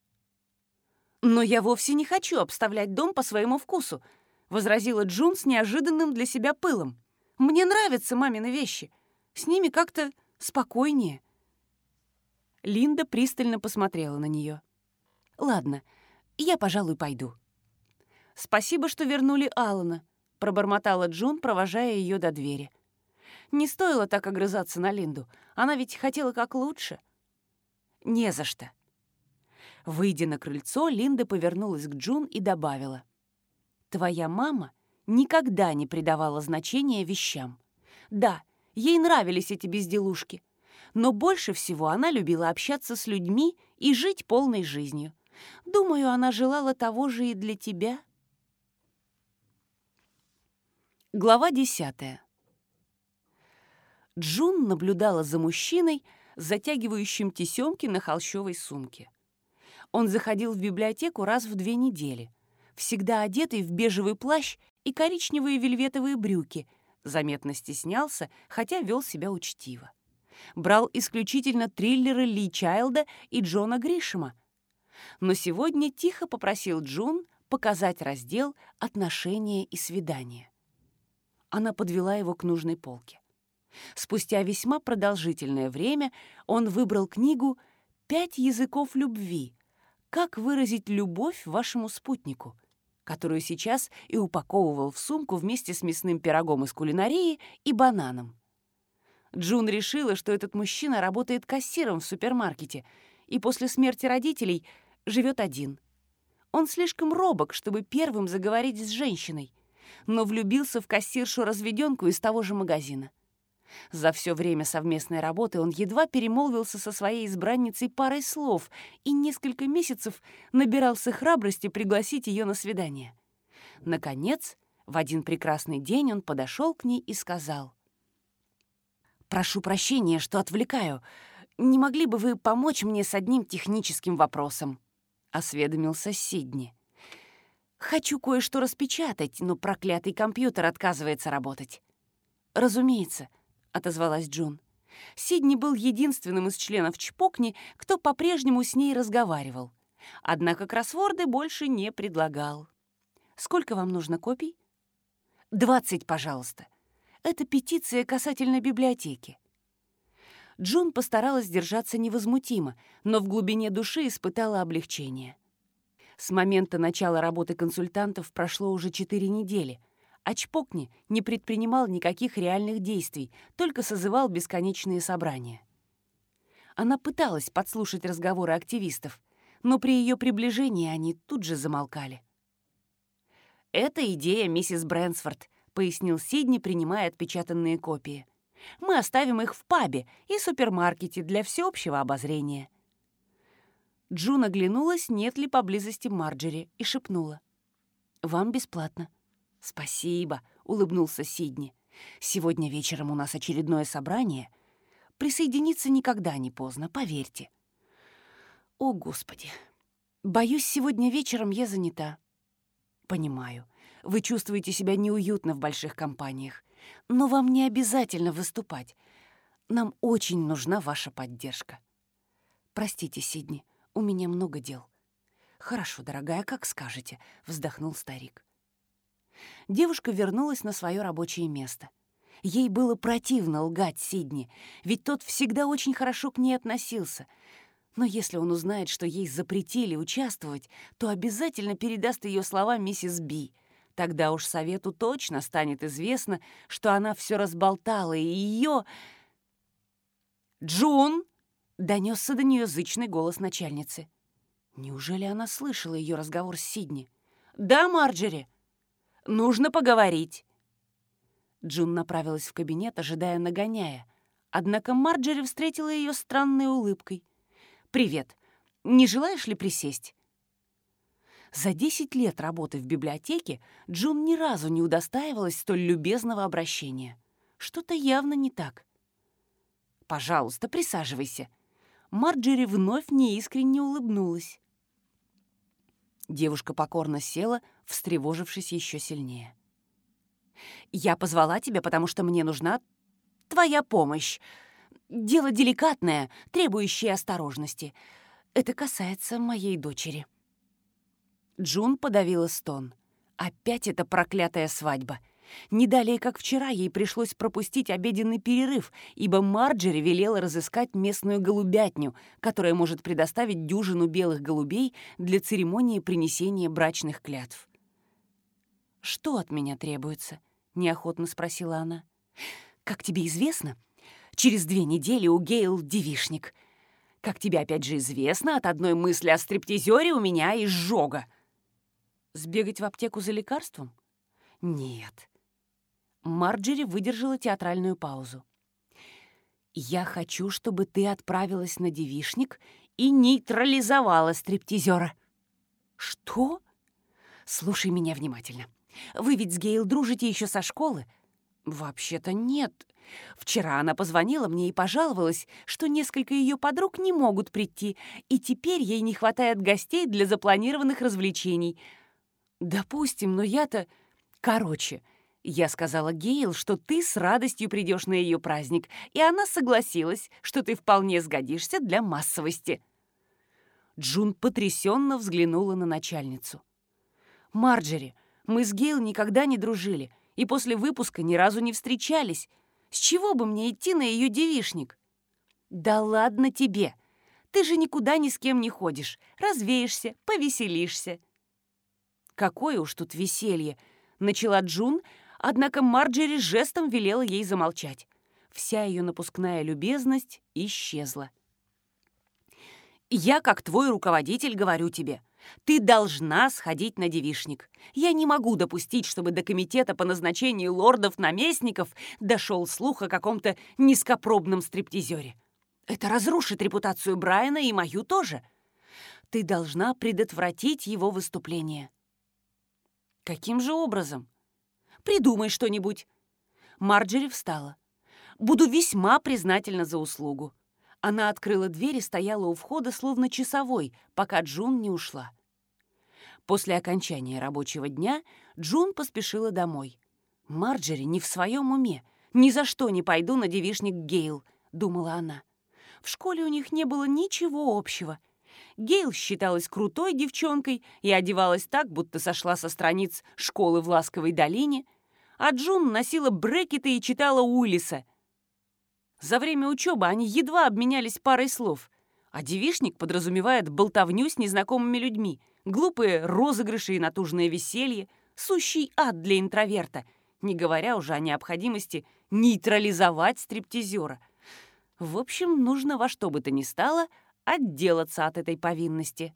«Но я вовсе не хочу обставлять дом по своему вкусу», — возразила Джун с неожиданным для себя пылом. «Мне нравятся мамины вещи. С ними как-то спокойнее». Линда пристально посмотрела на нее. «Ладно, я, пожалуй, пойду». «Спасибо, что вернули Алана», — пробормотала Джун, провожая ее до двери. Не стоило так огрызаться на Линду. Она ведь хотела как лучше. «Не за что», Выйдя на крыльцо, Линда повернулась к Джун и добавила. «Твоя мама никогда не придавала значения вещам. Да, ей нравились эти безделушки, но больше всего она любила общаться с людьми и жить полной жизнью. Думаю, она желала того же и для тебя». Глава десятая. Джун наблюдала за мужчиной, затягивающим тесемки на холщовой сумке. Он заходил в библиотеку раз в две недели, всегда одетый в бежевый плащ и коричневые вельветовые брюки, заметно стеснялся, хотя вел себя учтиво. Брал исключительно триллеры Ли Чайлда и Джона Гришема. Но сегодня тихо попросил Джун показать раздел «Отношения и свидания». Она подвела его к нужной полке. Спустя весьма продолжительное время он выбрал книгу «Пять языков любви» как выразить любовь вашему спутнику, которую сейчас и упаковывал в сумку вместе с мясным пирогом из кулинарии и бананом. Джун решила, что этот мужчина работает кассиром в супермаркете и после смерти родителей живет один. Он слишком робок, чтобы первым заговорить с женщиной, но влюбился в кассиршу-разведенку из того же магазина. За все время совместной работы он едва перемолвился со своей избранницей парой слов и несколько месяцев набирался храбрости пригласить ее на свидание. Наконец, в один прекрасный день он подошел к ней и сказал. «Прошу прощения, что отвлекаю. Не могли бы вы помочь мне с одним техническим вопросом?» — осведомился Сидни. «Хочу кое-что распечатать, но проклятый компьютер отказывается работать». «Разумеется», — отозвалась Джун. Сидни был единственным из членов Чпокни, кто по-прежнему с ней разговаривал. Однако кроссворды больше не предлагал. «Сколько вам нужно копий?» «Двадцать, пожалуйста. Это петиция касательно библиотеки». Джун постаралась держаться невозмутимо, но в глубине души испытала облегчение. С момента начала работы консультантов прошло уже четыре недели, а Чпокни не предпринимал никаких реальных действий, только созывал бесконечные собрания. Она пыталась подслушать разговоры активистов, но при ее приближении они тут же замолкали. «Это идея миссис Брэнсфорд», пояснил Сидни, принимая отпечатанные копии. «Мы оставим их в пабе и супермаркете для всеобщего обозрения». Джун оглянулась, нет ли поблизости Марджери, и шепнула. «Вам бесплатно». «Спасибо», — улыбнулся Сидни. «Сегодня вечером у нас очередное собрание. Присоединиться никогда не поздно, поверьте». «О, Господи! Боюсь, сегодня вечером я занята». «Понимаю. Вы чувствуете себя неуютно в больших компаниях. Но вам не обязательно выступать. Нам очень нужна ваша поддержка. Простите, Сидни, у меня много дел. Хорошо, дорогая, как скажете, вздохнул старик. Девушка вернулась на свое рабочее место. Ей было противно лгать Сидни, ведь тот всегда очень хорошо к ней относился. Но если он узнает, что ей запретили участвовать, то обязательно передаст ее слова миссис Би — Тогда уж совету точно станет известно, что она все разболтала, и ее... «Джун!» — донесся до нее зычный голос начальницы. Неужели она слышала ее разговор с Сидни? «Да, Марджери! Нужно поговорить!» Джун направилась в кабинет, ожидая нагоняя. Однако Марджери встретила ее странной улыбкой. «Привет! Не желаешь ли присесть?» За 10 лет работы в библиотеке Джун ни разу не удостаивалась столь любезного обращения. Что-то явно не так. «Пожалуйста, присаживайся». Марджери вновь неискренне улыбнулась. Девушка покорно села, встревожившись еще сильнее. «Я позвала тебя, потому что мне нужна твоя помощь. Дело деликатное, требующее осторожности. Это касается моей дочери». Джун подавила стон. Опять эта проклятая свадьба. Не далее, как вчера, ей пришлось пропустить обеденный перерыв, ибо Марджери велела разыскать местную голубятню, которая может предоставить дюжину белых голубей для церемонии принесения брачных клятв. «Что от меня требуется?» — неохотно спросила она. «Как тебе известно, через две недели у Гейл девишник. Как тебе опять же известно, от одной мысли о стриптизере у меня изжога. Сбегать в аптеку за лекарством? Нет. Марджери выдержала театральную паузу. «Я хочу, чтобы ты отправилась на девишник и нейтрализовала стриптизера». «Что?» «Слушай меня внимательно. Вы ведь с Гейл дружите еще со школы?» «Вообще-то нет. Вчера она позвонила мне и пожаловалась, что несколько ее подруг не могут прийти, и теперь ей не хватает гостей для запланированных развлечений». «Допустим, но я-то...» «Короче, я сказала Гейл, что ты с радостью придешь на ее праздник, и она согласилась, что ты вполне сгодишься для массовости». Джун потрясенно взглянула на начальницу. «Марджери, мы с Гейл никогда не дружили, и после выпуска ни разу не встречались. С чего бы мне идти на ее девишник?» «Да ладно тебе! Ты же никуда ни с кем не ходишь, развеешься, повеселишься. Какое уж тут веселье! Начала Джун, однако Марджери жестом велела ей замолчать. Вся ее напускная любезность исчезла. «Я, как твой руководитель, говорю тебе, ты должна сходить на девишник. Я не могу допустить, чтобы до комитета по назначению лордов-наместников дошел слух о каком-то низкопробном стриптизере. Это разрушит репутацию Брайана и мою тоже. Ты должна предотвратить его выступление. Каким же образом? Придумай что-нибудь. Марджери встала. Буду весьма признательна за услугу. Она открыла дверь и стояла у входа, словно часовой, пока Джун не ушла. После окончания рабочего дня Джун поспешила домой. «Марджери не в своем уме. Ни за что не пойду на девишник Гейл», — думала она. В школе у них не было ничего общего. Гейл считалась крутой девчонкой и одевалась так, будто сошла со страниц школы в Ласковой долине, а Джун носила брекеты и читала Уиллиса. За время учебы они едва обменялись парой слов, а девишник подразумевает болтовню с незнакомыми людьми, глупые розыгрыши и натужное веселье, сущий ад для интроверта, не говоря уже о необходимости нейтрализовать стриптизера — в общем, нужно во что бы то ни стало отделаться от этой повинности.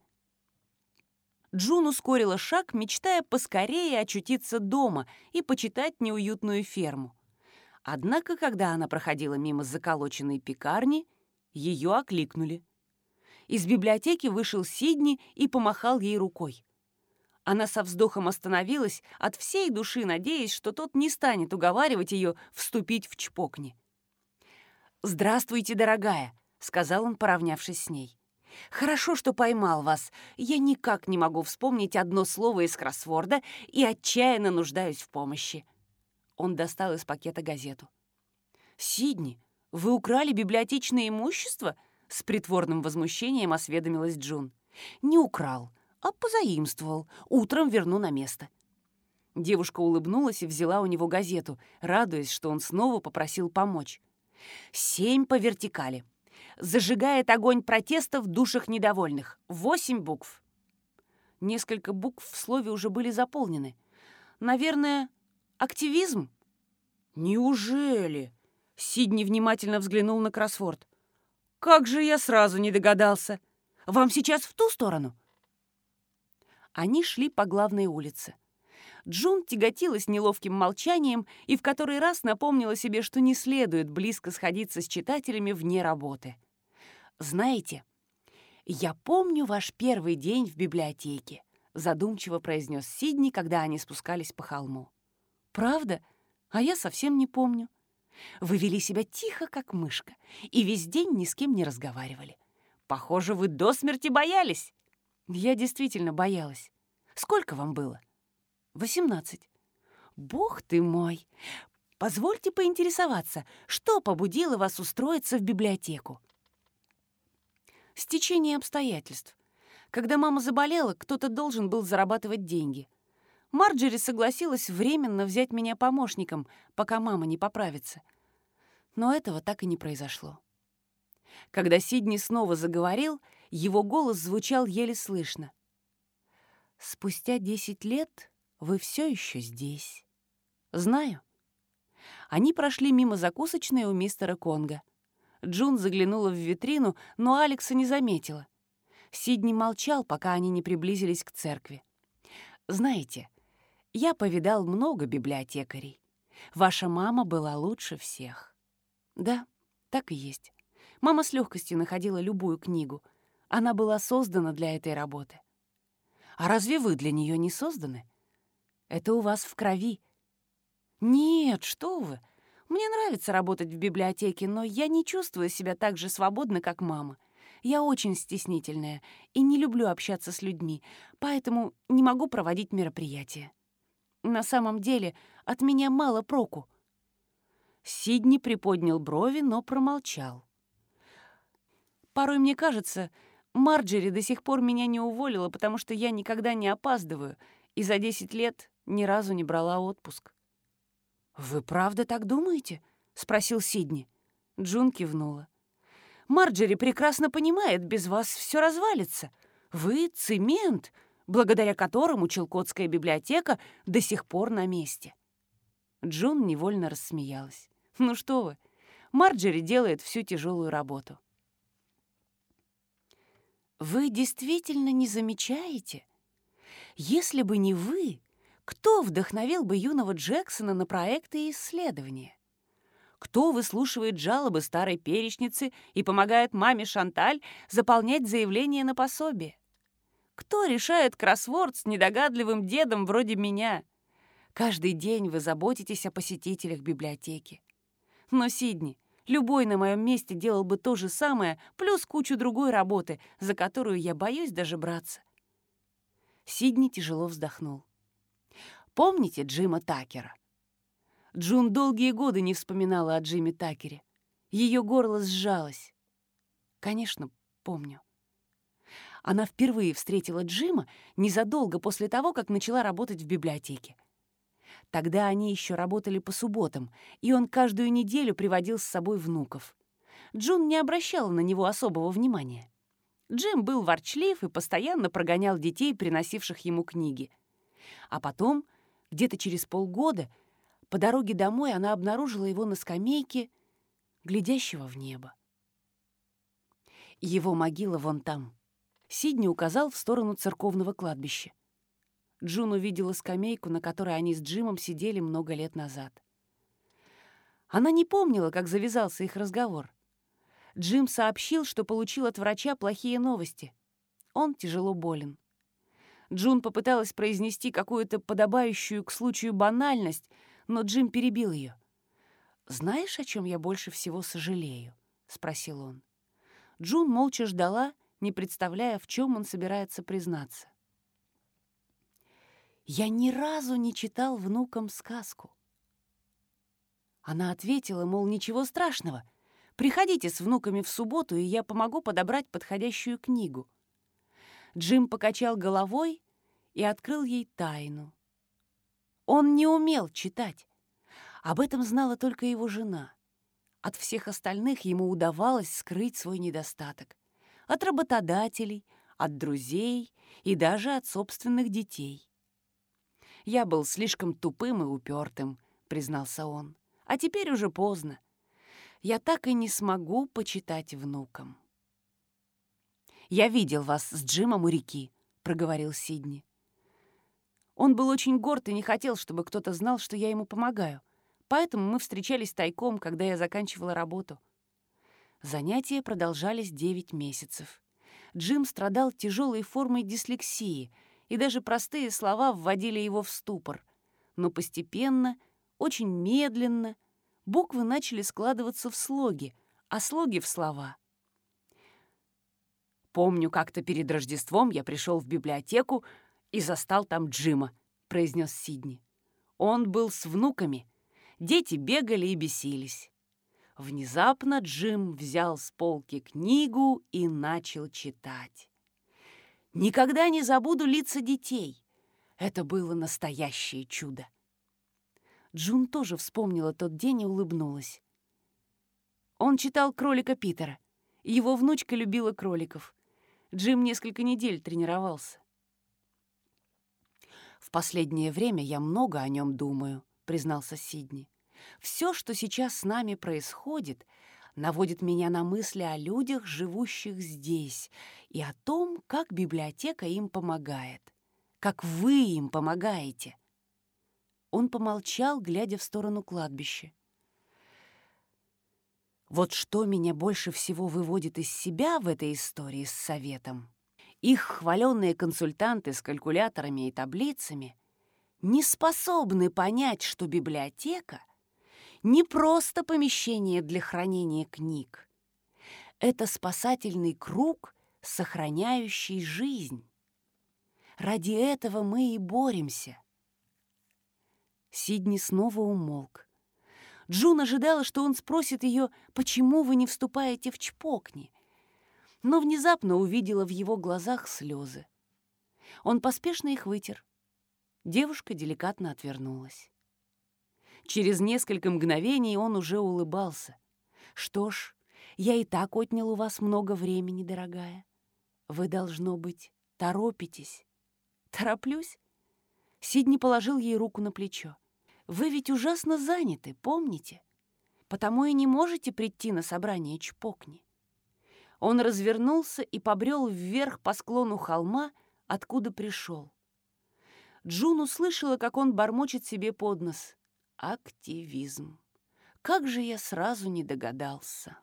Джун ускорила шаг, мечтая поскорее очутиться дома и почитать неуютную ферму. Однако, когда она проходила мимо заколоченной пекарни, ее окликнули. Из библиотеки вышел Сидни и помахал ей рукой. Она со вздохом остановилась, от всей души надеясь, что тот не станет уговаривать ее вступить в чпокни. «Здравствуйте, дорогая», — сказал он, поравнявшись с ней. «Хорошо, что поймал вас. Я никак не могу вспомнить одно слово из кроссворда и отчаянно нуждаюсь в помощи». Он достал из пакета газету. «Сидни, вы украли библиотечное имущество?» С притворным возмущением осведомилась Джун. «Не украл, а позаимствовал. Утром верну на место». Девушка улыбнулась и взяла у него газету, радуясь, что он снова попросил помочь. Семь по вертикали. Зажигает огонь протеста в душах недовольных. Восемь букв. Несколько букв в слове уже были заполнены. Наверное, активизм? Неужели? Сидни внимательно взглянул на кроссворд. Как же я сразу не догадался. Вам сейчас в ту сторону? Они шли по главной улице. Джун тяготилась неловким молчанием и в который раз напомнила себе, что не следует близко сходиться с читателями вне работы. «Знаете, я помню ваш первый день в библиотеке», задумчиво произнес Сидни, когда они спускались по холму. «Правда? А я совсем не помню. Вы вели себя тихо, как мышка, и весь день ни с кем не разговаривали. Похоже, вы до смерти боялись». «Я действительно боялась. Сколько вам было?» «Восемнадцать». «Бог ты мой! Позвольте поинтересоваться, что побудило вас устроиться в библиотеку?» Стечение обстоятельств. Когда мама заболела, кто-то должен был зарабатывать деньги. Марджери согласилась временно взять меня помощником, пока мама не поправится. Но этого так и не произошло. Когда Сидни снова заговорил, его голос звучал еле слышно. Спустя десять лет вы все еще здесь. Знаю. Они прошли мимо закусочной у мистера Конга. Джун заглянула в витрину, но Алекса не заметила. Сидни молчал, пока они не приблизились к церкви. «Знаете, я повидал много библиотекарей. Ваша мама была лучше всех». «Да, так и есть. Мама с легкостью находила любую книгу. Она была создана для этой работы». «А разве вы для нее не созданы?» Это у вас в крови. Нет, что вы. Мне нравится работать в библиотеке, но я не чувствую себя так же свободно, как мама. Я очень стеснительная и не люблю общаться с людьми, поэтому не могу проводить мероприятия. На самом деле от меня мало проку. Сидни приподнял брови, но промолчал. Порой мне кажется, Марджери до сих пор меня не уволила, потому что я никогда не опаздываю, и за 10 лет ни разу не брала отпуск. «Вы правда так думаете?» — спросил Сидни. Джун кивнула. «Марджери прекрасно понимает, без вас все развалится. Вы — цемент, благодаря которому Челкотская библиотека до сих пор на месте». Джун невольно рассмеялась. «Ну что вы, Марджери делает всю тяжелую работу. Вы действительно не замечаете? Если бы не вы, кто вдохновил бы юного Джексона на проекты и исследования? Кто выслушивает жалобы старой перечницы и помогает маме Шанталь заполнять заявление на пособие? Кто решает кроссворд с недогадливым дедом вроде меня? Каждый день вы заботитесь о посетителях библиотеки. Но, Сидни, любой на моем месте делал бы то же самое, плюс кучу другой работы, за которую я боюсь даже браться. Сидни тяжело вздохнул. Помните Джима Такера? Джун долгие годы не вспоминала о Джиме Такере. Ее горло сжалось. Конечно, помню. Она впервые встретила Джима незадолго после того, как начала работать в библиотеке. Тогда они еще работали по субботам, и он каждую неделю приводил с собой внуков. Джун не обращала на него особого внимания. Джим был ворчлив и постоянно прогонял детей, приносивших ему книги. А потом, где-то через полгода, по дороге домой она обнаружила его на скамейке, глядящего в небо. Его могила вон там. Сидни указал в сторону церковного кладбища. Джун увидела скамейку, на которой они с Джимом сидели много лет назад. Она не помнила, как завязался их разговор. Джим сообщил, что получил от врача плохие новости. Он тяжело болен. Джун попыталась произнести какую-то подобающую к случаю банальность, но Джим перебил ее. «Знаешь, о чем я больше всего сожалею?» — спросил он. Джун молча ждала, не представляя, в чем он собирается признаться. «Я ни разу не читал внукам сказку». Она ответила, мол, ничего страшного. Приходите с внуками в субботу, и я помогу подобрать подходящую книгу. Джим покачал головой и открыл ей тайну. Он не умел читать. Об этом знала только его жена. От всех остальных ему удавалось скрыть свой недостаток. От работодателей, от друзей и даже от собственных детей. «Я был слишком тупым и упертым», — признался он. «А теперь уже поздно. Я так и не смогу почитать внукам». «Я видел вас с Джимом у реки», — проговорил Сидни. Он был очень горд и не хотел, чтобы кто-то знал, что я ему помогаю. Поэтому мы встречались тайком, когда я заканчивала работу. Занятия продолжались 9 месяцев. Джим страдал тяжелой формой дислексии, и даже простые слова вводили его в ступор. Но постепенно, очень медленно, буквы начали складываться в слоги, а слоги — в слова. Помню, как-то перед Рождеством я пришел в библиотеку, и застал там Джима», — произнес Сидни. Он был с внуками. Дети бегали и бесились. Внезапно Джим взял с полки книгу и начал читать. Никогда не забуду лица детей. Это было настоящее чудо. Джун тоже вспомнила тот день и улыбнулась. Он читал «Кролика Питера». Его внучка любила кроликов. Джим несколько недель тренировался. «В последнее время я много о нем думаю», — признался Сидни. «Все, что сейчас с нами происходит, наводит меня на мысли о людях, живущих здесь, и о том, как библиотека им помогает, как вы им помогаете». Он помолчал, глядя в сторону кладбища. Вот что меня больше всего выводит из себя в этой истории с советом, их хваленные консультанты с калькуляторами и таблицами не способны понять, что библиотека не просто помещение для хранения книг. Это спасательный круг, сохраняющий жизнь. Ради этого мы и боремся. Сидни снова умолк. Джун ожидала, что он спросит ее, почему вы не вступаете в чпокни, но внезапно увидела в его глазах слезы. Он поспешно их вытер. Девушка деликатно отвернулась. Через несколько мгновений он уже улыбался. «Что ж, я и так отнял у вас много времени, дорогая. Вы, должно быть, торопитесь». «Тороплюсь?» Сидни положил ей руку на плечо. «Вы ведь ужасно заняты, помните? потому и не можете прийти на собрание Чпокни. Он развернулся и побрел вверх по склону холма, откуда пришел. Джун услышала, как он бормочет себе под нос. Активизм. Как же я сразу не догадался.